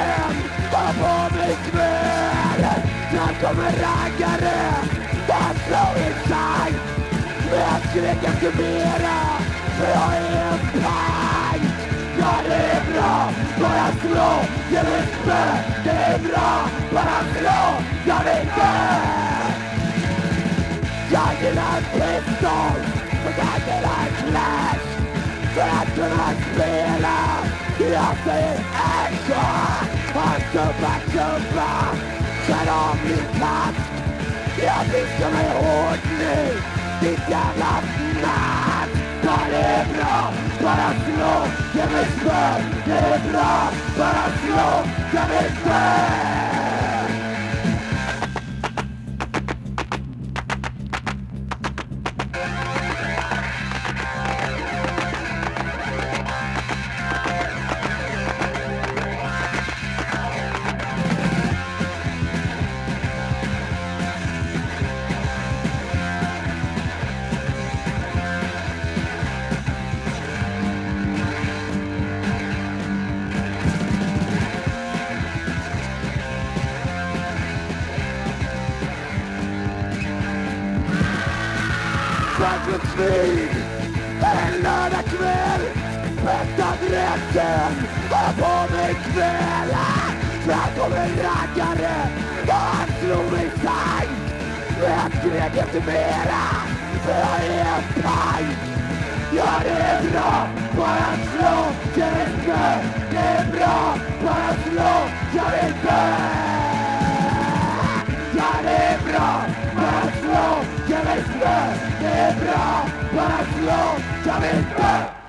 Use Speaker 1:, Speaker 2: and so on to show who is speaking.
Speaker 1: Vet och på mig kväll Snart kommer raggare, bara slå i Men Med skrek efter mera, för jag är en pang. Ja det är bra, bara slå, ge mig spö Det är bra, bara slå, jag vill dö Jag gillar pistol, och jag gillar clash. För att kunna spela Jag säger action. Han tuppa, tuppa Känn av min katt Jag viskar mig hårt nu Ditt jävla fnatt Ja det är bra, bara slå Ge mig spö Det är bra, bara slå Jag vill En lördagkväll Bästa rätten Har på mig kväll. Fram kommer en raggare. Han slog mig sank Jag skrek efter mera. För jag är en paj. Ja det är bra. Bara slå till vill Det är bra. Bara slå. Bara slå Jag vill dö